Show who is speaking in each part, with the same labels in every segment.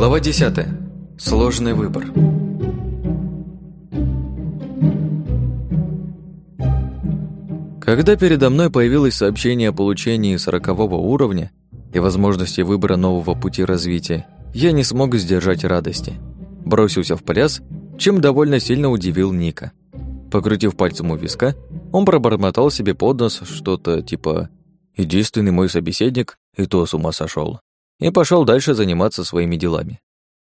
Speaker 1: Глава 10. Сложный выбор. Когда передо мной появилось сообщение о получении сорокового уровня и возможности выбора нового пути развития, я не смог сдержать радости. Бросился в пляс, чем довольно сильно удивил Ника. Покрутив пальцем у виска, он пробормотал себе под нос что-то типа «Единственный мой собеседник, и то с ума сошел и пошел дальше заниматься своими делами.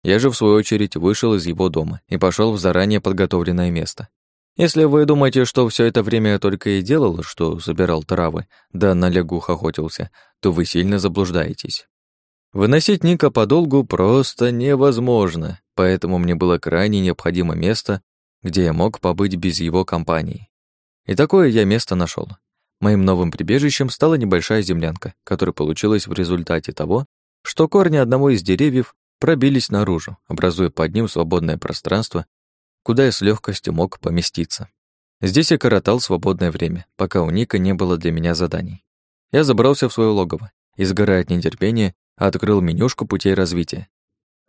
Speaker 1: Я же, в свою очередь, вышел из его дома и пошел в заранее подготовленное место. Если вы думаете, что все это время я только и делал, что собирал травы, да на лягух охотился, то вы сильно заблуждаетесь. Выносить Ника подолгу просто невозможно, поэтому мне было крайне необходимо место, где я мог побыть без его компании. И такое я место нашел. Моим новым прибежищем стала небольшая землянка, которая получилась в результате того, что корни одного из деревьев пробились наружу, образуя под ним свободное пространство, куда я с легкостью мог поместиться. Здесь я коротал свободное время, пока у Ника не было для меня заданий. Я забрался в свое логово и, сгорая от нетерпения, открыл менюшку путей развития.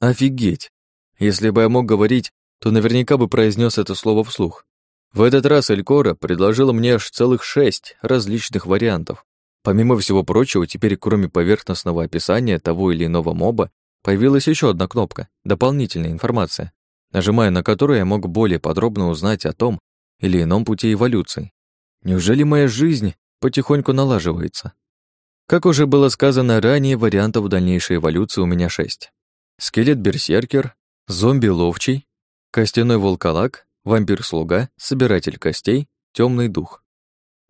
Speaker 1: Офигеть! Если бы я мог говорить, то наверняка бы произнес это слово вслух. В этот раз Элькора предложила мне аж целых шесть различных вариантов, Помимо всего прочего, теперь кроме поверхностного описания того или иного моба, появилась еще одна кнопка «Дополнительная информация», нажимая на которую я мог более подробно узнать о том или ином пути эволюции. Неужели моя жизнь потихоньку налаживается? Как уже было сказано ранее, вариантов дальнейшей эволюции у меня шесть. Скелет-берсеркер, зомби-ловчий, костяной волколак, вампир-слуга, собиратель костей, темный дух.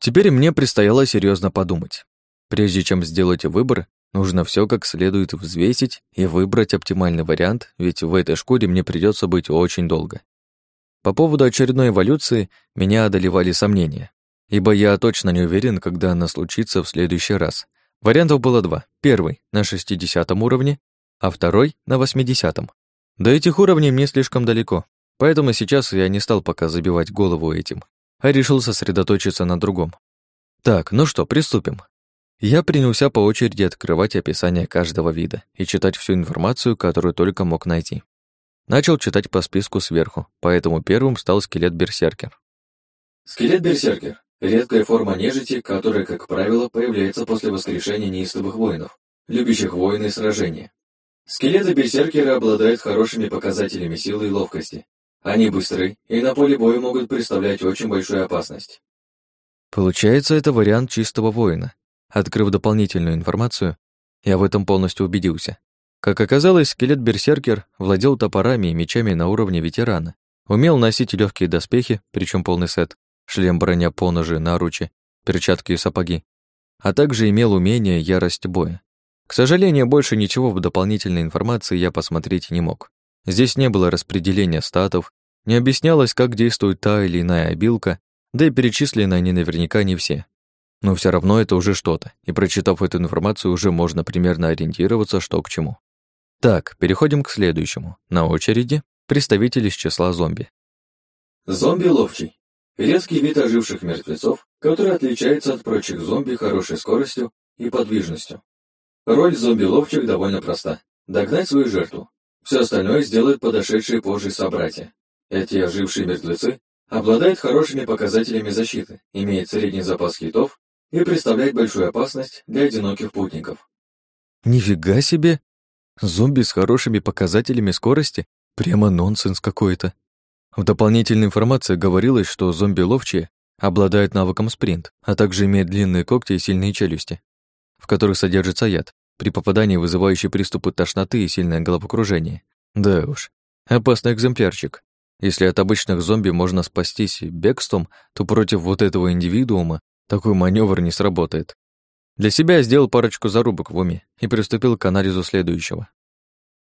Speaker 1: Теперь мне предстояло серьезно подумать. Прежде чем сделать выбор, нужно все как следует взвесить и выбрать оптимальный вариант, ведь в этой шкуре мне придется быть очень долго. По поводу очередной эволюции меня одолевали сомнения, ибо я точно не уверен, когда она случится в следующий раз. Вариантов было два. Первый — на 60 уровне, а второй — на 80 -м. До этих уровней мне слишком далеко, поэтому сейчас я не стал пока забивать голову этим а решил сосредоточиться на другом. Так, ну что, приступим. Я принялся по очереди открывать описание каждого вида и читать всю информацию, которую только мог найти. Начал читать по списку сверху, поэтому первым стал скелет-берсеркер.
Speaker 2: Скелет-берсеркер — редкая форма нежити, которая, как правило, появляется после воскрешения неистовых воинов, любящих войны и сражения. Скелеты-берсеркеры обладают хорошими показателями силы и ловкости, они быстры и на поле боя могут представлять очень большую опасность.
Speaker 1: Получается, это вариант чистого воина. Открыв дополнительную информацию, я в этом полностью убедился. Как оказалось, скелет-берсеркер владел топорами и мечами на уровне ветерана, умел носить легкие доспехи, причем полный сет, шлем, броня, поножи, наручи, перчатки и сапоги, а также имел умение ярость боя. К сожалению, больше ничего в дополнительной информации я посмотреть не мог. Здесь не было распределения статов, не объяснялось, как действует та или иная обилка, да и перечислены они наверняка не все. Но все равно это уже что-то, и прочитав эту информацию, уже можно примерно ориентироваться, что к чему. Так, переходим к следующему. На очереди представитель из числа зомби.
Speaker 2: Зомби-ловчий. Редкий вид оживших мертвецов, который отличается от прочих зомби хорошей скоростью и подвижностью. Роль зомби-ловчих довольно проста. Догнать свою жертву, все остальное сделают подошедшие позже собратья. Эти ожившие мертвецы обладают хорошими показателями защиты, имеют средний запас хитов и представляют большую опасность для одиноких путников.
Speaker 1: Нифига себе! Зомби с хорошими показателями скорости? Прямо нонсенс какой-то. В дополнительной информации говорилось, что зомби-ловчие обладают навыком спринт, а также имеют длинные когти и сильные челюсти, в которых содержится яд, при попадании вызывающий приступы тошноты и сильное головокружение. Да уж, опасный экземплярчик. Если от обычных зомби можно спастись бегством, то против вот этого индивидуума такой маневр не сработает. Для себя я сделал парочку зарубок в уме и приступил к анализу следующего.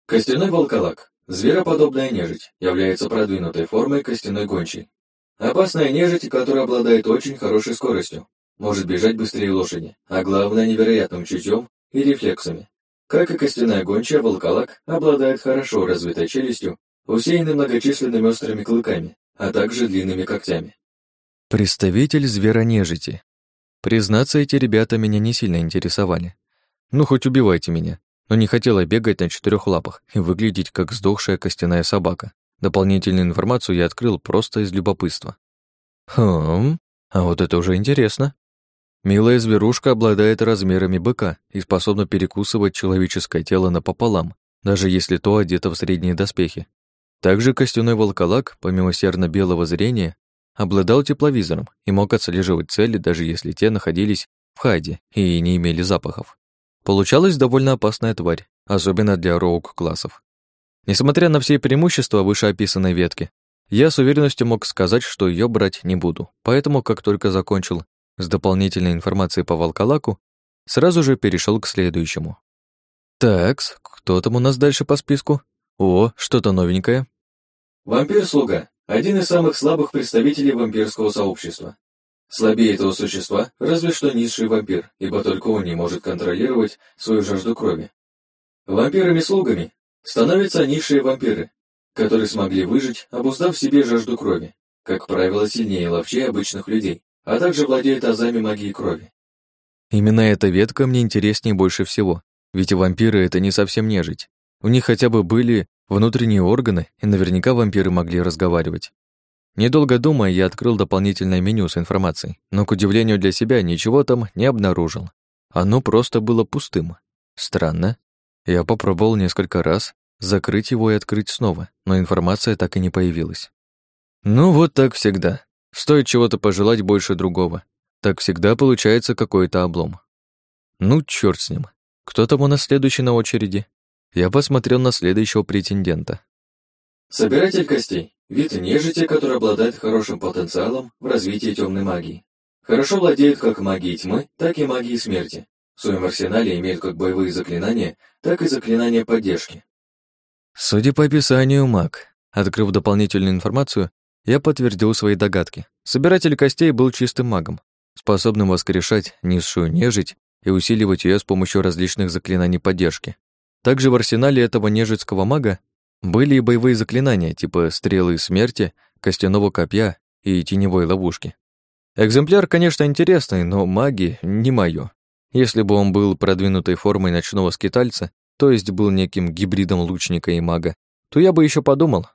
Speaker 2: Костяной волколак. Звероподобная нежить, является продвинутой формой костяной гончей. Опасная нежить, которая обладает очень хорошей скоростью, может бежать быстрее лошади, а главное невероятным чутьем и рефлексами. Как и костяная гончая, волколак обладает хорошо развитой челюстью, усеянной многочисленными острыми клыками, а также длинными когтями.
Speaker 1: Представитель зверонежити. Признаться, эти ребята меня не сильно интересовали. Ну, хоть убивайте меня. но не хотела бегать на четырех лапах и выглядеть как сдохшая костяная собака. Дополнительную информацию я открыл просто из любопытства. Хм, а вот это уже интересно. Милая зверушка обладает размерами быка и способна перекусывать человеческое тело напополам, даже если то одето в средние доспехи. Также костяной волколак, помимо серно-белого зрения, обладал тепловизором и мог отслеживать цели, даже если те находились в хайде и не имели запахов. Получалась довольно опасная тварь, особенно для роук-классов. Несмотря на все преимущества вышеописанной ветки, я с уверенностью мог сказать, что ее брать не буду, поэтому, как только закончил с дополнительной информацией по волколаку, сразу же перешел к следующему. Такс, кто там у нас дальше по списку? О, что-то новенькое.
Speaker 2: Вампир-слуга. Один из самых слабых представителей вампирского сообщества. Слабее этого существа разве что низший вампир, ибо только он не может контролировать свою жажду крови. Вампирами-слугами становятся низшие вампиры, которые смогли выжить, обуздав себе жажду крови, как правило, сильнее ловчей обычных людей, а также владеют азами магии крови.
Speaker 1: Именно эта ветка мне интереснее больше всего, ведь вампиры — это не совсем нежить. У них хотя бы были внутренние органы, и наверняка вампиры могли разговаривать. Недолго думая, я открыл дополнительное меню с информацией, но, к удивлению для себя, ничего там не обнаружил. Оно просто было пустым. Странно. Я попробовал несколько раз закрыть его и открыть снова, но информация так и не появилась. Ну вот так всегда. Стоит чего-то пожелать больше другого. Так всегда получается какой-то облом. Ну, черт с ним. Кто там у нас следующий на очереди? Я посмотрел на следующего претендента.
Speaker 2: Собиратель костей. Вид нежити, который обладает хорошим потенциалом в развитии темной магии. Хорошо владеет как магией тьмы, так и магией смерти. В своем арсенале имеет как боевые заклинания, так и заклинания поддержки.
Speaker 1: Судя по описанию, маг. Открыв дополнительную информацию, я подтвердил свои догадки. Собиратель костей был чистым магом, способным воскрешать низшую нежить и усиливать ее с помощью различных заклинаний поддержки. Также в арсенале этого нежитского мага были и боевые заклинания, типа стрелы смерти, костяного копья и теневой ловушки. Экземпляр, конечно, интересный, но маги не моё. Если бы он был продвинутой формой ночного скитальца, то есть был неким гибридом лучника и мага, то я бы еще подумал,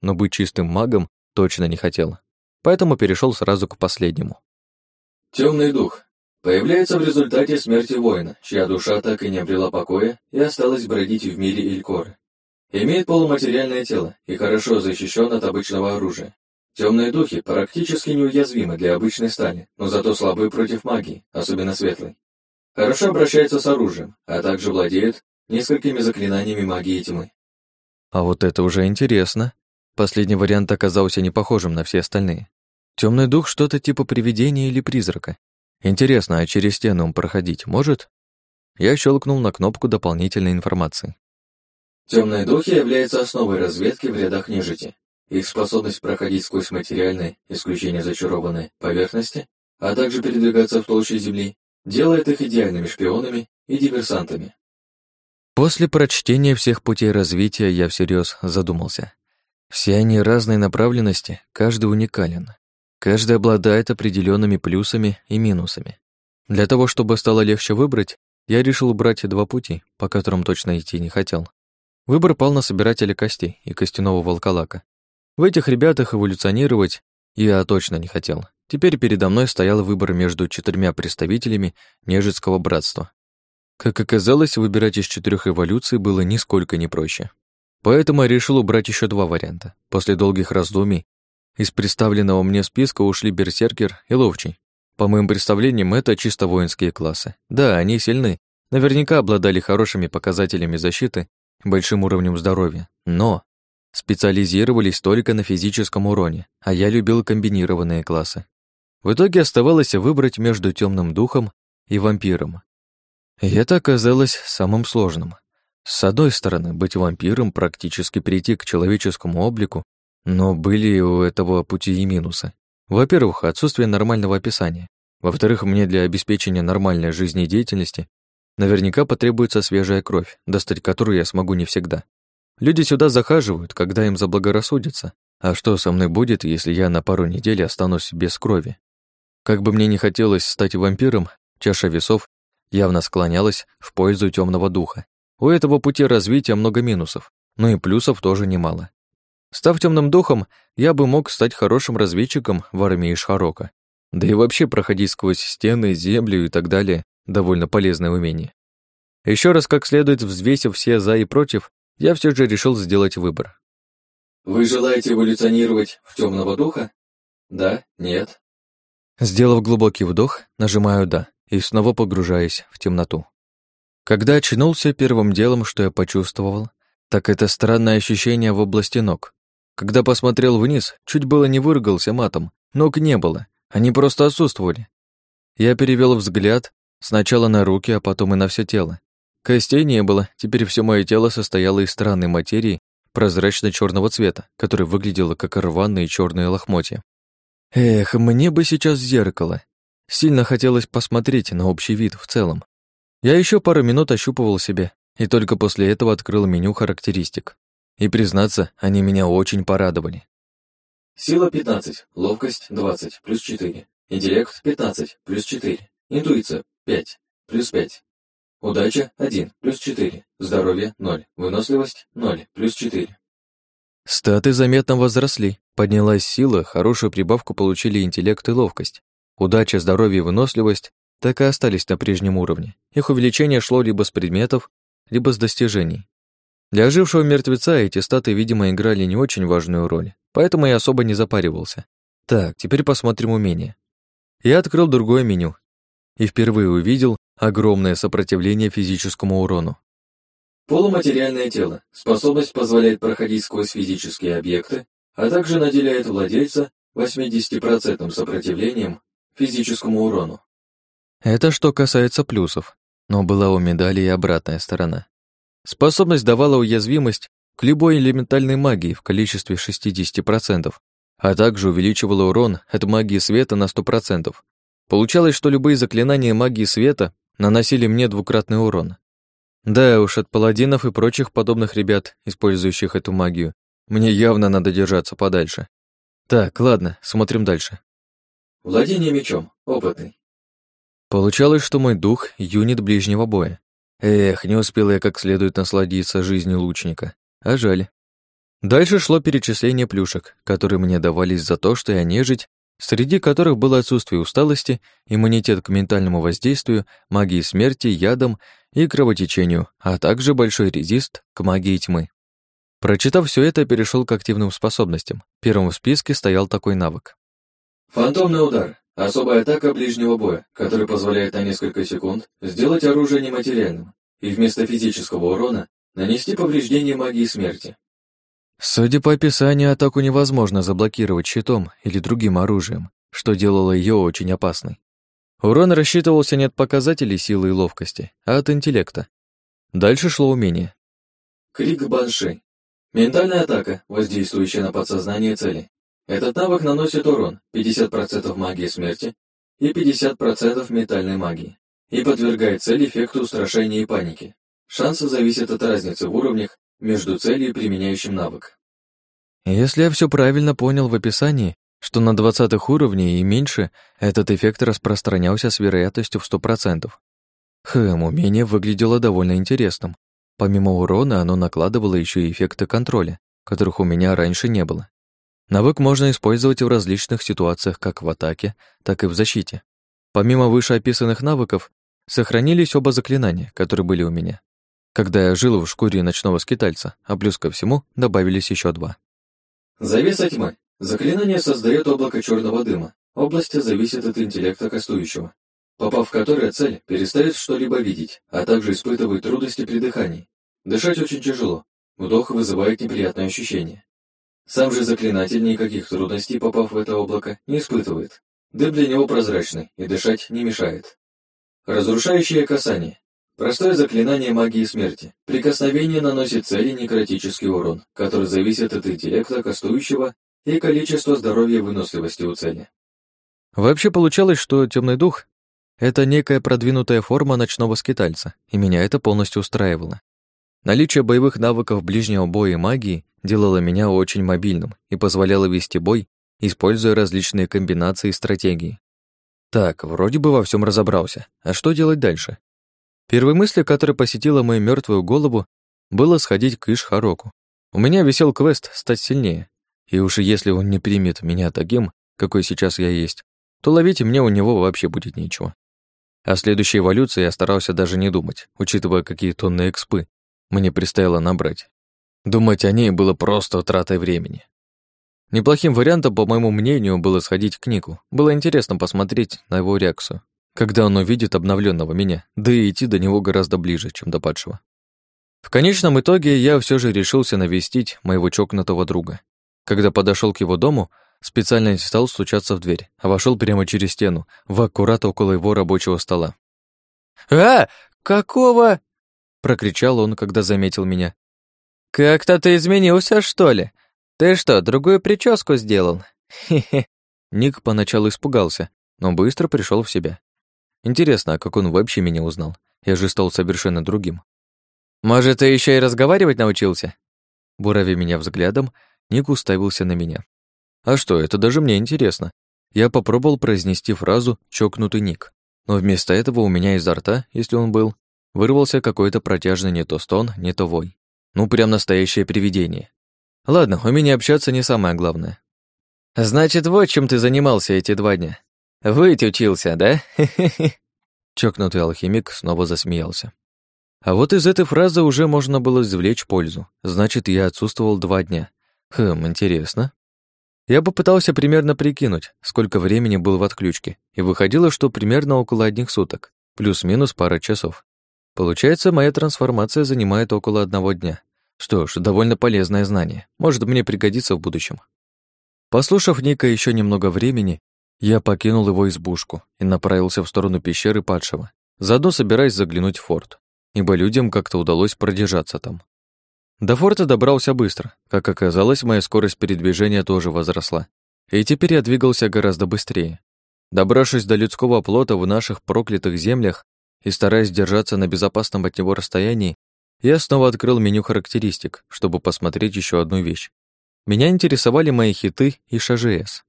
Speaker 1: но быть чистым магом точно не хотел. Поэтому перешел сразу к последнему.
Speaker 2: Темный дух. Появляется в результате смерти воина, чья душа так и не обрела покоя и осталась бродить в мире Илькоры. Имеет полуматериальное тело и хорошо защищен от обычного оружия. Темные духи практически неуязвимы для обычной стали, но зато слабы против магии, особенно светлой. Хорошо обращается с оружием, а также владеет несколькими заклинаниями магии тьмы.
Speaker 1: А вот это уже интересно. Последний вариант оказался не похожим на все остальные. Темный дух что-то типа привидения или призрака. Интересно, а через стену он проходить может? Я щелкнул на кнопку дополнительной информации.
Speaker 2: Темные духи являются основой разведки в рядах нежити. Их способность проходить сквозь материальные, исключение зачарованной, поверхности, а также передвигаться в толще земли, делает их идеальными шпионами и диверсантами.
Speaker 1: После прочтения всех путей развития я всерьез задумался. Все они разной направленности, каждый уникален. Каждый обладает определенными плюсами и минусами. Для того, чтобы стало легче выбрать, я решил убрать два пути, по которым точно идти не хотел. Выбор пал на собирателя костей и костяного волколака. В этих ребятах эволюционировать я точно не хотел. Теперь передо мной стоял выбор между четырьмя представителями Нежитского братства. Как оказалось, выбирать из четырех эволюций было нисколько не проще. Поэтому я решил убрать еще два варианта. После долгих раздумий из представленного мне списка ушли Берсеркер и Ловчий. По моим представлениям, это чисто воинские классы. Да, они сильны, наверняка обладали хорошими показателями защиты, большим уровнем здоровья, но специализировались только на физическом уроне, а я любил комбинированные классы. В итоге оставалось выбрать между темным духом и вампиром. И это оказалось самым сложным. С одной стороны, быть вампиром, практически перейти к человеческому облику, но были у этого пути и минусы. Во-первых, отсутствие нормального описания. Во-вторых, мне для обеспечения нормальной жизнедеятельности наверняка потребуется свежая кровь, достать которую я смогу не всегда. Люди сюда захаживают, когда им заблагорассудится. А что со мной будет, если я на пару недель останусь без крови? Как бы мне не хотелось стать вампиром, чаша весов явно склонялась в пользу темного духа. У этого пути развития много минусов, но и плюсов тоже немало. Став темным духом, я бы мог стать хорошим разведчиком в армии Шарока. Да и вообще проходить сквозь стены, землю и так далее — довольно полезное умение. Еще раз как следует взвесив все «за» и «против», я все же решил сделать выбор.
Speaker 2: Вы желаете эволюционировать в темного духа? Да? Нет?
Speaker 1: Сделав глубокий вдох, нажимаю «да» и снова погружаюсь в темноту. Когда очнулся, первым делом, что я почувствовал, так это странное ощущение в области ног. Когда посмотрел вниз, чуть было не выругался матом. Ног не было, они просто отсутствовали. Я перевел взгляд сначала на руки, а потом и на все тело. Костей не было, теперь все мое тело состояло из странной материи прозрачно черного цвета, которая выглядела как рваные черные лохмотья. Эх, мне бы сейчас зеркало. Сильно хотелось посмотреть на общий вид в целом. Я еще пару минут ощупывал себя, и только после этого открыл меню характеристик. И, признаться, они меня очень порадовали.
Speaker 2: Сила 15, ловкость 20, плюс 4, интеллект 15, плюс 4, интуиция 5, плюс 5, удача 1, плюс 4, здоровье 0, выносливость 0, плюс 4.
Speaker 1: Статы заметно возросли, поднялась сила, хорошую прибавку получили интеллект и ловкость. Удача, здоровье и выносливость так и остались на прежнем уровне. Их увеличение шло либо с предметов, либо с достижений. Для ожившего мертвеца эти статы, видимо, играли не очень важную роль, поэтому я особо не запаривался. Так, теперь посмотрим умения. Я открыл другое меню и впервые увидел огромное сопротивление физическому урону.
Speaker 2: Полуматериальное тело. Способность позволяет проходить сквозь физические объекты, а также наделяет владельца 80% сопротивлением физическому урону.
Speaker 1: Это что касается плюсов, но была у медали и обратная сторона. Способность давала уязвимость к любой элементальной магии в количестве 60%, а также увеличивала урон от магии света на 100%. Получалось, что любые заклинания магии света наносили мне двукратный урон. Да уж, от паладинов и прочих подобных ребят, использующих эту магию, мне явно надо держаться подальше. Так, ладно, смотрим дальше.
Speaker 2: Владение мечом. Опытный.
Speaker 1: Получалось, что мой дух — юнит ближнего боя. Эх, не успел я как следует насладиться жизнью лучника. А жаль. Дальше шло перечисление плюшек, которые мне давались за то, что я нежить, среди которых было отсутствие усталости, иммунитет к ментальному воздействию, магии смерти, ядам и кровотечению, а также большой резист к магии тьмы. Прочитав все это, перешел к активным способностям. Первым в списке стоял такой навык.
Speaker 2: Фантомный удар. Особая атака ближнего боя, которая позволяет на несколько секунд сделать оружие нематериальным и вместо физического урона нанести повреждение магии смерти.
Speaker 1: Судя по описанию, атаку невозможно заблокировать щитом или другим оружием, что делало ее очень опасной. Урон рассчитывался не от показателей силы и ловкости, а от интеллекта. Дальше шло умение.
Speaker 2: Крик Банши. Ментальная атака, воздействующая на подсознание цели. Этот навык наносит урон 50% магии смерти и 50% метальной магии и подвергает цель эффекту устрашения и паники. Шансы зависят от разницы в уровнях между целью и применяющим навык.
Speaker 1: Если я все правильно понял в описании, что на 20 уровнях и меньше этот эффект распространялся с вероятностью в 100%. Хм, умение выглядело довольно интересным. Помимо урона, оно накладывало еще и эффекты контроля, которых у меня раньше не было. Навык можно использовать в различных ситуациях как в атаке, так и в защите. Помимо вышеописанных навыков, сохранились оба заклинания, которые были у меня. Когда я жил в шкуре ночного скитальца, а плюс ко всему добавились еще два.
Speaker 2: Завеса тьмы. Заклинание создает облако черного дыма. Область зависит от интеллекта кастующего, попав в которое цель перестает что-либо видеть, а также испытывает трудности при дыхании. Дышать очень тяжело. Вдох вызывает неприятное ощущение. Сам же заклинатель никаких трудностей, попав в это облако, не испытывает. Дым для него прозрачный и дышать не мешает. Разрушающее касание. Простое заклинание магии смерти. Прикосновение наносит цели некротический урон, который зависит от интеллекта кастующего и количества здоровья и выносливости у цели.
Speaker 1: Вообще получалось, что темный дух — это некая продвинутая форма ночного скитальца, и меня это полностью устраивало. Наличие боевых навыков ближнего боя и магии делало меня очень мобильным и позволяло вести бой, используя различные комбинации и стратегии. Так, вроде бы во всем разобрался. А что делать дальше? Первой мыслью, которая посетила мою мертвую голову, было сходить к Ишхароку. У меня висел квест стать сильнее, и уж если он не примет меня таким, какой сейчас я есть, то ловить мне у него вообще будет нечего. О следующей эволюции я старался даже не думать, учитывая, какие тонны экспы мне предстояло набрать. Думать о ней было просто тратой времени. Неплохим вариантом, по моему мнению, было сходить к Нику. Было интересно посмотреть на его реакцию, когда он увидит обновленного меня, да и идти до него гораздо ближе, чем до падшего. В конечном итоге я все же решился навестить моего чокнутого друга. Когда подошел к его дому, специально не стал стучаться в дверь, а вошел прямо через стену, в аккурат около его рабочего стола.
Speaker 3: «А, какого?»
Speaker 1: — прокричал он, когда заметил меня.
Speaker 3: «Как-то ты изменился, что ли? Ты что, другую прическу сделал? Хе-хе».
Speaker 1: Ник поначалу испугался, но быстро пришел в себя. Интересно, а как он вообще меня узнал? Я же стал совершенно другим.
Speaker 3: Может, ты еще и разговаривать научился?
Speaker 1: Бурави меня взглядом, Ник уставился на меня. А что, это даже мне интересно. Я попробовал произнести фразу «чокнутый Ник», но вместо этого у меня изо рта, если он был, вырвался какой-то протяжный не то стон, не то вой. Ну, прям настоящее привидение. Ладно, у меня общаться не самое главное.
Speaker 3: Значит, вот чем ты занимался эти два дня. Выть учился, да?
Speaker 1: Чокнутый алхимик снова засмеялся. А вот из этой фразы уже можно было извлечь пользу. Значит, я отсутствовал два дня. Хм, интересно. Я попытался примерно прикинуть, сколько времени был в отключке, и выходило, что примерно около одних суток, плюс-минус пара часов. Получается, моя трансформация занимает около одного дня. Что ж, довольно полезное знание. Может, мне пригодится в будущем. Послушав Ника еще немного времени, я покинул его избушку и направился в сторону пещеры падшего, заодно собираясь заглянуть в форт ибо людям как-то удалось продержаться там. До форта добрался быстро. Как оказалось, моя скорость передвижения тоже возросла. И теперь я двигался гораздо быстрее. Добравшись до людского плота в наших проклятых землях и стараясь держаться на безопасном от него расстоянии, я снова открыл меню характеристик, чтобы посмотреть еще одну вещь. Меня интересовали мои хиты и ШЖС.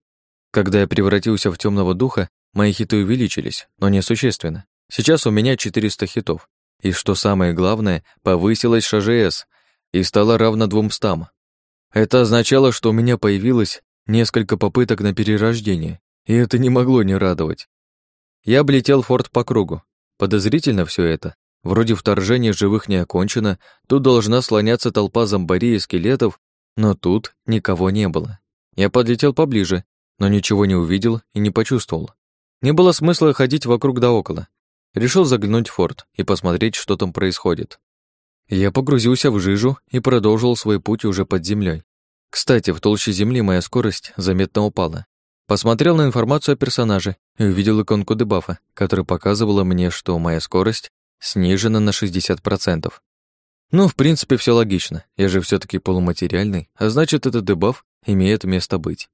Speaker 1: Когда я превратился в темного духа, мои хиты увеличились, но не существенно. Сейчас у меня 400 хитов, и что самое главное, повысилась ШЖС и стала равна двумстам. Это означало, что у меня появилось несколько попыток на перерождение, и это не могло не радовать. Я облетел форт по кругу. Подозрительно все это. Вроде вторжение живых не окончено, тут должна слоняться толпа зомбарей и скелетов, но тут никого не было. Я подлетел поближе, но ничего не увидел и не почувствовал. Не было смысла ходить вокруг да около. Решил заглянуть в форт и посмотреть, что там происходит. Я погрузился в жижу и продолжил свой путь уже под землей. Кстати, в толще земли моя скорость заметно упала. Посмотрел на информацию о персонаже и увидел иконку дебафа, которая показывала мне, что моя скорость снижена на 60%. Ну, в принципе, все логично. Я же все таки полуматериальный, а значит, этот дебаф имеет место быть.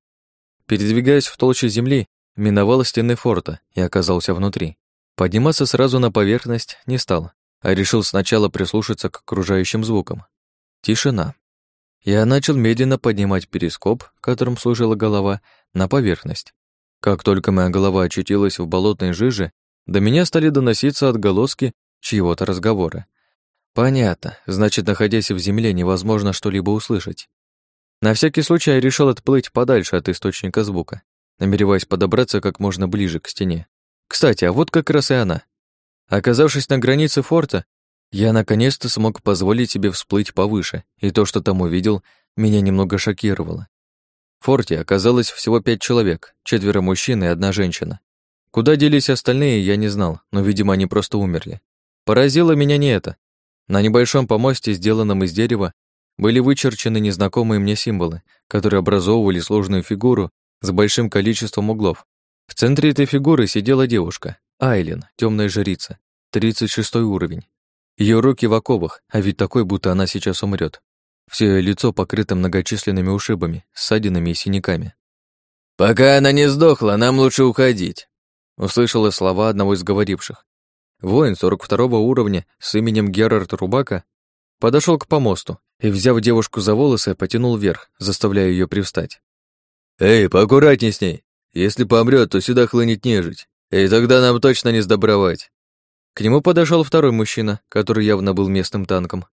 Speaker 1: Передвигаясь в толще земли, миновал стены форта и оказался внутри. Подниматься сразу на поверхность не стал, а решил сначала прислушаться к окружающим звукам. Тишина. Я начал медленно поднимать перископ, которым служила голова, на поверхность. Как только моя голова очутилась в болотной жиже, до меня стали доноситься отголоски чьего-то разговора. Понятно, значит, находясь в земле, невозможно что-либо услышать. На всякий случай я решил отплыть подальше от источника звука, намереваясь подобраться как можно ближе к стене. Кстати, а вот как раз и она. Оказавшись на границе форта, я наконец-то смог позволить себе всплыть повыше, и то, что там увидел, меня немного шокировало. В форте оказалось всего пять человек, четверо мужчин и одна женщина. Куда делись остальные, я не знал, но, видимо, они просто умерли. Поразило меня не это. На небольшом помосте, сделанном из дерева, были вычерчены незнакомые мне символы, которые образовывали сложную фигуру с большим количеством углов. В центре этой фигуры сидела девушка, Айлин, темная жрица, 36 уровень. Ее руки в оковах, а ведь такой, будто она сейчас умрет. Все ее лицо покрыто многочисленными ушибами, ссадинами и синяками.
Speaker 3: «Пока она не сдохла, нам лучше уходить»,
Speaker 1: услышала слова одного из говоривших. Воин 42 уровня с именем Герард Рубака подошел к помосту и, взяв девушку за волосы, потянул вверх, заставляя ее привстать.
Speaker 3: «Эй, поаккуратней с ней!» Если помрет, то сюда хлынет нежить, и тогда нам точно не сдобровать.
Speaker 1: К нему подошел второй мужчина, который явно был местным танком.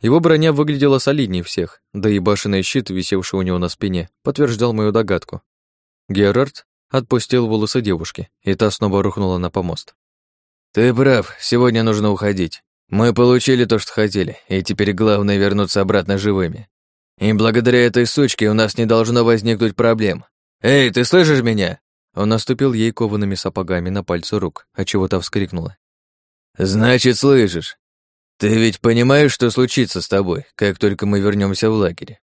Speaker 1: Его броня выглядела солиднее всех, да и башенный щит, висевший у него на спине, подтверждал мою догадку. Герард отпустил волосы девушки, и та снова рухнула на помост. «Ты прав, сегодня нужно уходить. Мы получили то, что хотели, и теперь главное вернуться обратно живыми. И благодаря этой сучке у нас не должно возникнуть проблем. Эй, ты слышишь меня?» Он наступил ей коваными сапогами на пальцы рук, а чего-то вскрикнула. «Значит, слышишь. Ты ведь понимаешь, что случится с тобой, как только мы вернемся в лагерь?»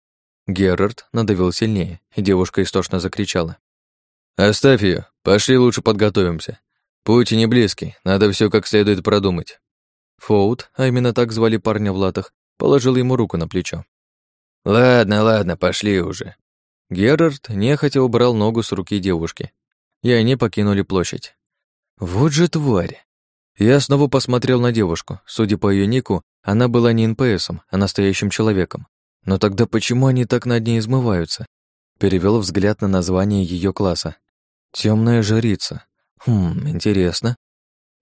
Speaker 1: Герард надавил сильнее, и девушка истошно закричала. «Оставь ее, пошли лучше подготовимся. Путь не близкий, надо все как следует продумать». Фоут, а именно так звали парня в латах, положил ему руку на плечо. «Ладно, ладно, пошли уже». Герард нехотя убрал ногу с руки девушки, и они покинули площадь. «Вот же тварь!» Я снова посмотрел на девушку. Судя по ее нику, она была не НПСом, а настоящим человеком. Но тогда почему они так над ней измываются? Перевел взгляд на название ее класса. Темная жрица. Хм, интересно.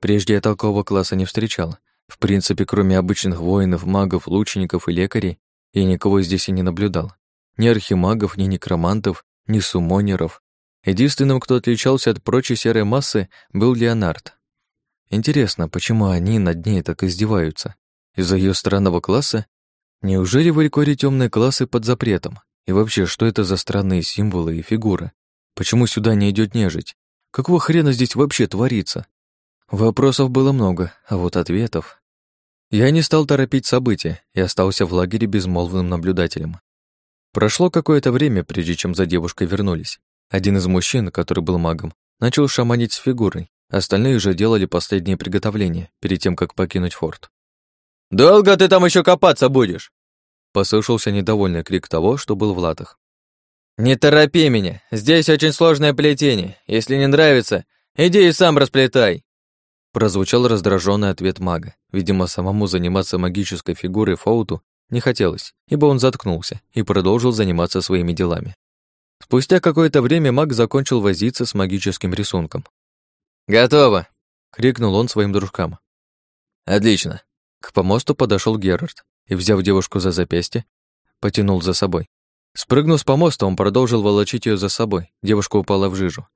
Speaker 1: Прежде я такого класса не встречал. В принципе, кроме обычных воинов, магов, лучников и лекарей, я никого здесь и не наблюдал. Ни архимагов, ни некромантов, ни сумонеров. Единственным, кто отличался от прочей серой массы, был Леонард. Интересно, почему они над ней так издеваются? Из-за ее странного класса? Неужели в Элькоре темные классы под запретом? И вообще, что это за странные символы и фигуры? Почему сюда не идет нежить? Какого хрена здесь вообще творится? Вопросов было много, а вот ответов... Я не стал торопить события и остался в лагере безмолвным наблюдателем. Прошло какое-то время, прежде чем за девушкой вернулись. Один из мужчин, который был магом, начал шаманить с фигурой, Остальные же делали последние приготовления перед тем, как покинуть форт. «Долго ты там еще копаться будешь?» Послышался недовольный крик того, что был в латах. «Не торопи меня, здесь очень сложное плетение. Если не нравится, иди и сам расплетай!» Прозвучал раздраженный ответ мага. Видимо, самому заниматься магической фигурой Фауту не хотелось, ибо он заткнулся и продолжил заниматься своими делами. Спустя какое-то время маг закончил возиться с магическим рисунком, «Готово!» — крикнул он своим дружкам. «Отлично!» К помосту подошел Герард и, взяв девушку за запястье, потянул за собой. Спрыгнув с помоста, он продолжил волочить ее за собой. Девушка упала в жижу.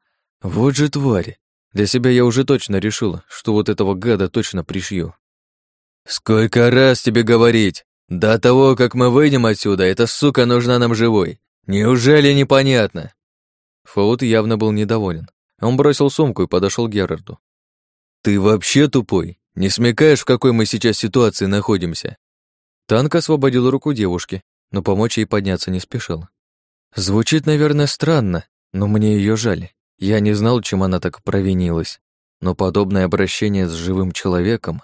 Speaker 1: «Вот же твари! Для себя я уже точно решила, что вот этого гада точно пришью». «Сколько раз тебе говорить? До того, как мы выйдем отсюда, эта сука нужна нам живой. Неужели непонятно?» Фоут явно был недоволен. Он бросил сумку и подошел к Герарду. «Ты вообще тупой? Не смекаешь, в какой мы сейчас ситуации находимся?» Танк освободил руку девушки, но помочь ей подняться не спешил. Звучит, наверное, странно, но мне ее жаль. Я не знал, чем она так провинилась. Но подобное обращение с живым человеком...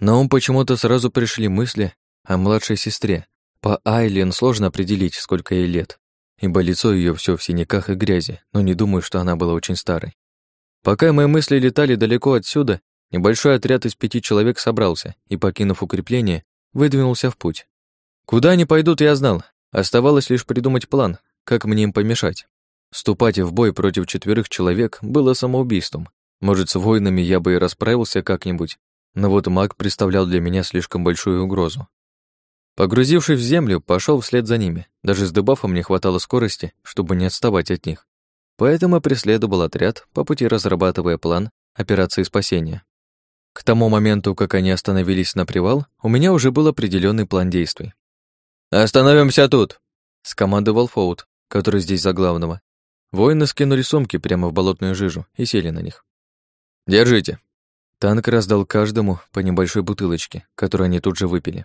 Speaker 1: На ум почему-то сразу пришли мысли о младшей сестре. По Айлен сложно определить, сколько ей лет ибо лицо ее все в синяках и грязи, но не думаю, что она была очень старой. Пока мои мысли летали далеко отсюда, небольшой отряд из пяти человек собрался и, покинув укрепление, выдвинулся в путь. Куда они пойдут, я знал. Оставалось лишь придумать план, как мне им помешать. Вступать в бой против четверых человек было самоубийством. Может, с воинами я бы и расправился как-нибудь, но вот маг представлял для меня слишком большую угрозу. Погрузившись в землю, пошел вслед за ними. Даже с дебафом не хватало скорости, чтобы не отставать от них. Поэтому преследовал отряд, по пути разрабатывая план операции спасения. К тому моменту, как они остановились на привал, у меня уже был определенный план действий. «Остановимся тут!» — скомандовал Фоут, который здесь за главного. Воины скинули сумки прямо в болотную жижу и сели на них. «Держите!» Танк раздал каждому по небольшой бутылочке, которую они тут же выпили.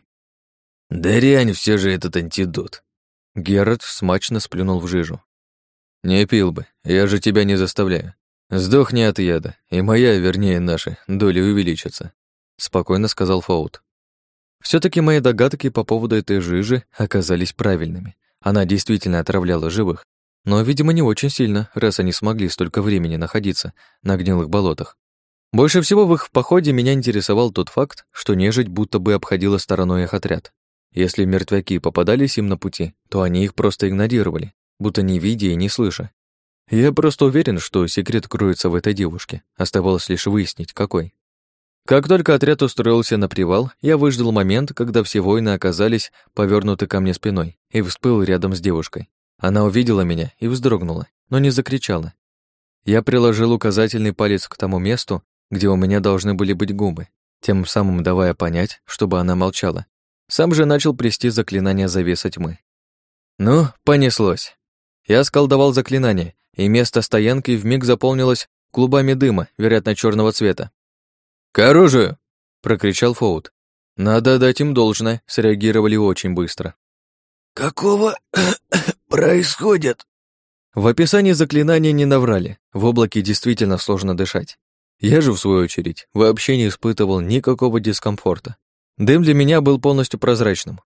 Speaker 1: «Дрянь все же этот антидот!» Герард смачно сплюнул в жижу. «Не пил бы, я же тебя не заставляю. Сдохни от яда, и моя, вернее наша, доля увеличится», спокойно сказал Фаут. все таки мои догадки по поводу этой жижи оказались правильными. Она действительно отравляла живых, но, видимо, не очень сильно, раз они смогли столько времени находиться на гнилых болотах. Больше всего в их походе меня интересовал тот факт, что нежить будто бы обходила стороной их отряд. Если мертвяки попадались им на пути, то они их просто игнорировали, будто не видя и не слыша. Я просто уверен, что секрет кроется в этой девушке. Оставалось лишь выяснить, какой. Как только отряд устроился на привал, я выждал момент, когда все воины оказались повернуты ко мне спиной, и всплыл рядом с девушкой. Она увидела меня и вздрогнула, но не закричала. Я приложил указательный палец к тому месту, где у меня должны были быть губы, тем самым давая понять, чтобы она молчала. Сам же начал плести заклинание завеса тьмы. Ну, понеслось. Я сколдовал заклинание, и место стоянки вмиг заполнилось клубами дыма, вероятно, черного цвета. «К оружию!» — прокричал Фоут. Надо дать им должное, среагировали очень быстро.
Speaker 4: «Какого происходит?»
Speaker 1: В описании заклинания не наврали, в облаке действительно сложно дышать. Я же, в свою очередь, вообще не испытывал никакого дискомфорта. Дым для меня был полностью прозрачным.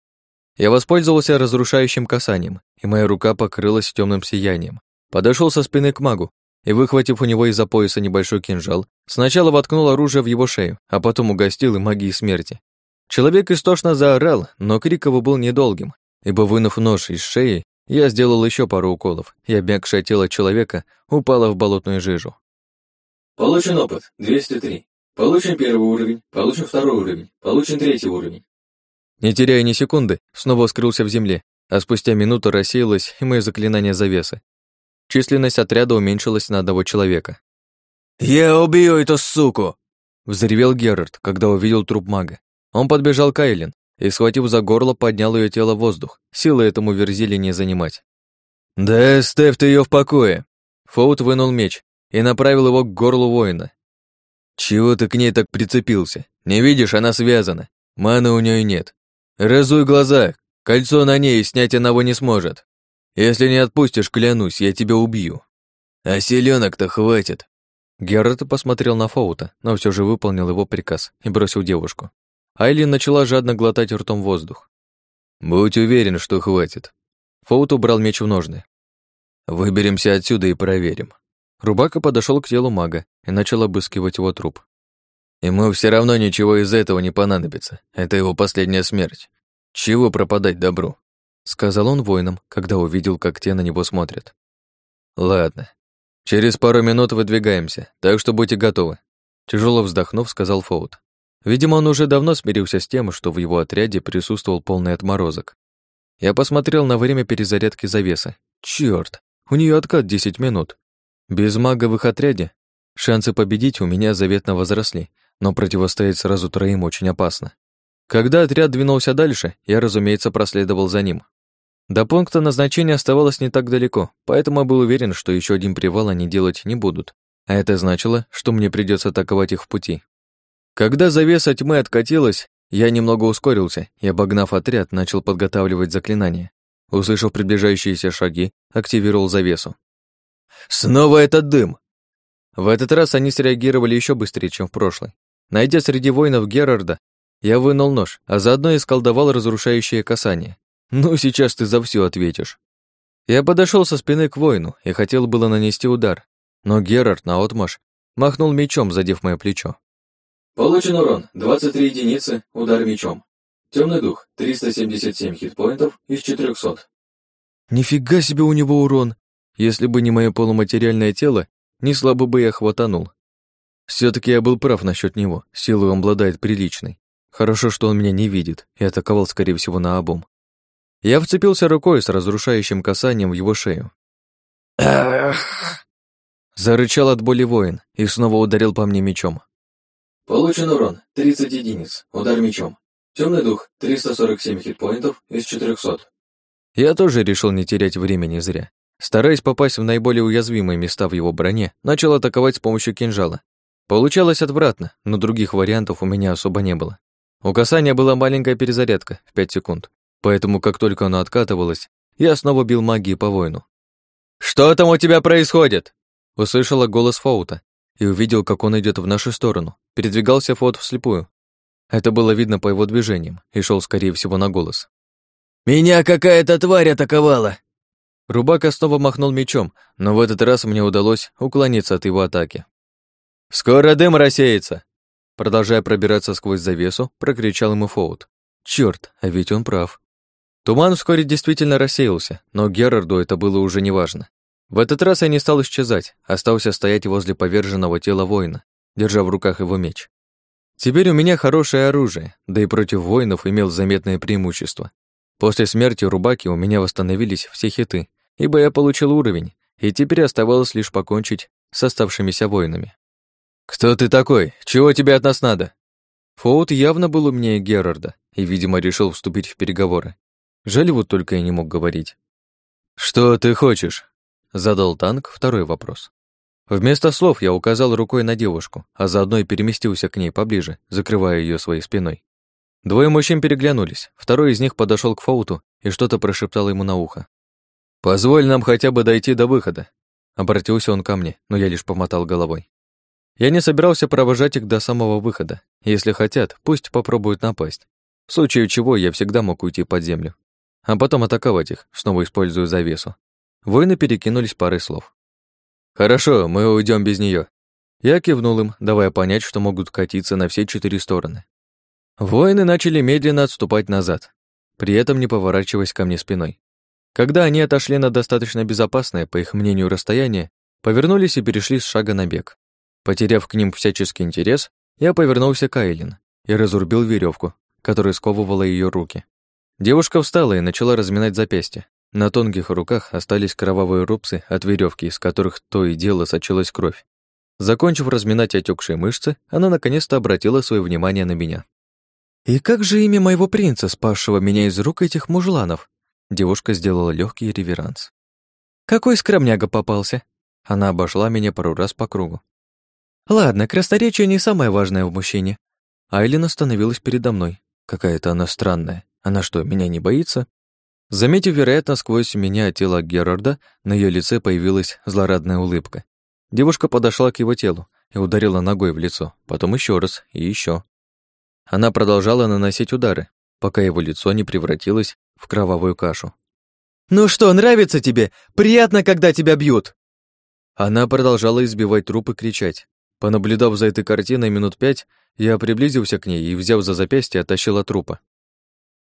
Speaker 1: Я воспользовался разрушающим касанием, и моя рука покрылась темным сиянием. Подошел со спины к магу, и, выхватив у него из-за пояса небольшой кинжал, сначала воткнул оружие в его шею, а потом угостил им магией смерти. Человек истошно заорал, но крик его был недолгим, ибо, вынув нож из шеи, я сделал еще пару уколов, и обмякшее тело человека упало в болотную жижу.
Speaker 2: Получен опыт 203. Получен первый уровень, получен второй уровень, получен третий уровень.
Speaker 1: Не теряя ни секунды, снова скрылся в земле, а спустя минуту рассеялось и мое заклинание завесы. Численность отряда уменьшилась на одного человека.
Speaker 4: «Я убью эту суку!»
Speaker 1: Взревел Герард, когда увидел труп мага. Он подбежал к Айлен и, схватив за горло, поднял ее тело в воздух. Силы этому верзили не занимать.
Speaker 4: «Да оставь ты ее в покое!»
Speaker 1: Фоут вынул меч и направил его к горлу воина.
Speaker 4: «Чего ты к ней так прицепился? Не видишь, она связана. Маны у нее нет. Разуй глаза, кольцо на ней снять она его не сможет. Если не отпустишь, клянусь, я тебя убью. А селенок-то хватит.
Speaker 1: Герард посмотрел на Фоута, но все же выполнил его приказ и бросил девушку. Айлин начала жадно глотать ртом воздух.
Speaker 4: «Будь уверен, что хватит».
Speaker 1: Фоут убрал меч в ножны.
Speaker 4: «Выберемся отсюда и проверим».
Speaker 1: Рубака подошел к телу мага и начал обыскивать его труп.
Speaker 4: «Ему все равно ничего из этого не понадобится. Это его последняя смерть. Чего пропадать добру?»
Speaker 1: сказал он воинам, когда увидел, как те на него смотрят.
Speaker 4: Ладно. Через пару минут выдвигаемся, так что будьте готовы.
Speaker 1: Тяжело вздохнув, сказал Фоут. Видимо, он уже давно смирился с тем, что в его отряде присутствовал полный отморозок. Я посмотрел на время перезарядки завесы. Чёрт, у нее откат 10 минут. Без мага в отряде шансы победить у меня заветно возросли, но противостоять сразу троим очень опасно. Когда отряд двинулся дальше, я, разумеется, проследовал за ним. До пункта назначения оставалось не так далеко, поэтому я был уверен, что еще один привал они делать не будут. А это значило, что мне придется атаковать их в пути. Когда завеса тьмы откатилась, я немного ускорился и, обогнав отряд, начал подготавливать заклинание. Услышав приближающиеся шаги, активировал завесу.
Speaker 4: «Снова этот дым!»
Speaker 1: В этот раз они среагировали еще быстрее, чем в прошлый. Найдя среди воинов Герарда, я вынул нож, а заодно и сколдовал разрушающее касание. Ну, сейчас ты за все ответишь. Я подошел со спины к воину и хотел было нанести удар, но Герард наотмашь махнул мечом, задев мое плечо.
Speaker 2: Получен урон 23 единицы, удар мечом. Темный дух 377 хитпоинтов из 400.
Speaker 1: Нифига себе у него урон. Если бы не мое полуматериальное тело, не слабо бы я хватанул. все таки я был прав насчет него, силой он обладает приличной. Хорошо, что он меня не видит и атаковал, скорее всего, на обум. Я вцепился рукой с разрушающим касанием в его шею. Зарычал от боли воин и снова ударил по мне мечом.
Speaker 2: Получен урон 30 единиц, удар мечом. Темный дух 347 хитпоинтов из 400.
Speaker 1: Я тоже решил не терять времени зря. Стараясь попасть в наиболее уязвимые места в его броне, начал атаковать с помощью кинжала. Получалось отвратно, но других вариантов у меня особо не было. У касания была маленькая перезарядка в 5 секунд, поэтому как только оно откатывалось, я снова бил магией по воину.
Speaker 4: «Что там у тебя происходит?»
Speaker 1: Услышала голос Фаута и увидел, как он идет в нашу сторону. Передвигался Фаут вслепую. Это было видно по его движениям и шел, скорее всего, на голос.
Speaker 4: «Меня какая-то тварь атаковала!»
Speaker 1: Рубака снова махнул мечом, но в этот раз мне удалось уклониться от его атаки.
Speaker 4: «Скоро дым рассеется!»
Speaker 1: Продолжая пробираться сквозь завесу, прокричал ему Фоут. Черт, а ведь он прав. Туман вскоре действительно рассеялся, но Герарду это было уже неважно. В этот раз я не стал исчезать, остался стоять возле поверженного тела воина, держа в руках его меч. Теперь у меня хорошее оружие, да и против воинов имел заметное преимущество. После смерти Рубаки у меня восстановились все хиты, ибо я получил уровень, и теперь оставалось лишь покончить с оставшимися воинами. «Кто ты такой? Чего тебе от нас надо?» Фоут явно был умнее Герарда и, видимо, решил вступить в переговоры. Жаль, вот только и не мог говорить. «Что ты хочешь?» — задал танк второй вопрос. Вместо слов я указал рукой на девушку, а заодно и переместился к ней поближе, закрывая ее своей спиной. Двое мужчин переглянулись, второй из них подошел к Фоуту и что-то прошептал ему на ухо. «Позволь нам хотя бы дойти до выхода», — обратился он ко мне, но я лишь помотал головой. Я не собирался провожать их до самого выхода. Если хотят, пусть попробуют напасть. В случае чего я всегда мог уйти под землю. А потом атаковать их, снова используя завесу. Воины перекинулись парой слов. «Хорошо, мы уйдем без нее. Я кивнул им, давая понять, что могут катиться на все четыре стороны. Воины начали медленно отступать назад, при этом не поворачиваясь ко мне спиной. Когда они отошли на достаточно безопасное, по их мнению, расстояние, повернулись и перешли с шага на бег. Потеряв к ним всяческий интерес, я повернулся к Айлин и разрубил веревку, которая сковывала ее руки. Девушка встала и начала разминать запястья. На тонких руках остались кровавые рубцы от веревки, из которых то и дело сочилась кровь. Закончив разминать отекшие мышцы, она наконец-то обратила свое внимание на меня. «И как же имя моего принца, спасшего меня из рук этих мужланов?» Девушка сделала легкий реверанс. «Какой скромняга попался?» Она обошла меня пару раз по кругу. Ладно, красноречие не самое важное в мужчине. Айлин остановилась передо мной. Какая-то она странная. Она что, меня не боится? Заметив, вероятно, сквозь меня тело Герарда, на ее лице появилась злорадная улыбка. Девушка подошла к его телу и ударила ногой в лицо, потом еще раз и еще. Она продолжала наносить удары, пока его лицо не превратилось в кровавую кашу. «Ну что, нравится тебе? Приятно, когда тебя бьют!» Она продолжала избивать труп и кричать. Понаблюдав за этой картиной минут пять, я приблизился к ней и, взяв за запястье, оттащил от трупа.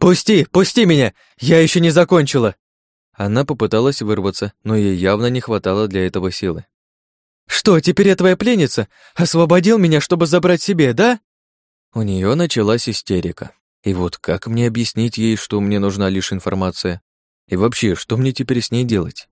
Speaker 1: «Пусти! Пусти меня! Я еще не закончила!» Она попыталась вырваться, но ей явно не хватало для этого силы. «Что, теперь я твоя пленница? Освободил меня, чтобы забрать себе, да?» У нее началась истерика. И вот как мне объяснить ей, что мне нужна лишь информация? И вообще, что мне теперь с ней делать?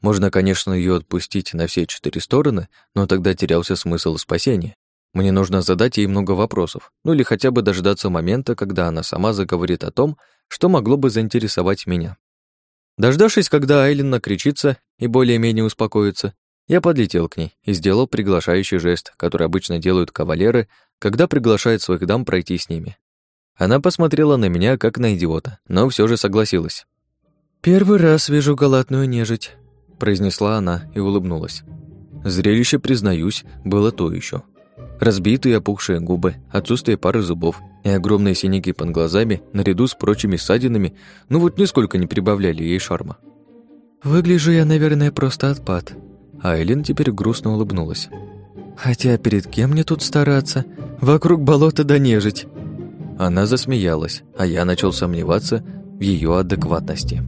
Speaker 1: Можно, конечно, ее отпустить на все четыре стороны, но тогда терялся смысл спасения. Мне нужно задать ей много вопросов, ну или хотя бы дождаться момента, когда она сама заговорит о том, что могло бы заинтересовать меня. Дождавшись, когда Айлин накричится и более-менее успокоится, я подлетел к ней и сделал приглашающий жест, который обычно делают кавалеры, когда приглашают своих дам пройти с ними. Она посмотрела на меня, как на идиота, но все же согласилась. «Первый раз вижу галатную нежить», произнесла она и улыбнулась. Зрелище, признаюсь, было то еще. Разбитые опухшие губы, отсутствие пары зубов и огромные синяки под глазами, наряду с прочими ссадинами, ну вот нисколько не прибавляли ей шарма. «Выгляжу я, наверное, просто отпад». А Элин теперь грустно улыбнулась. «Хотя перед кем мне тут стараться? Вокруг болота да нежить». Она засмеялась, а я начал сомневаться в ее адекватности.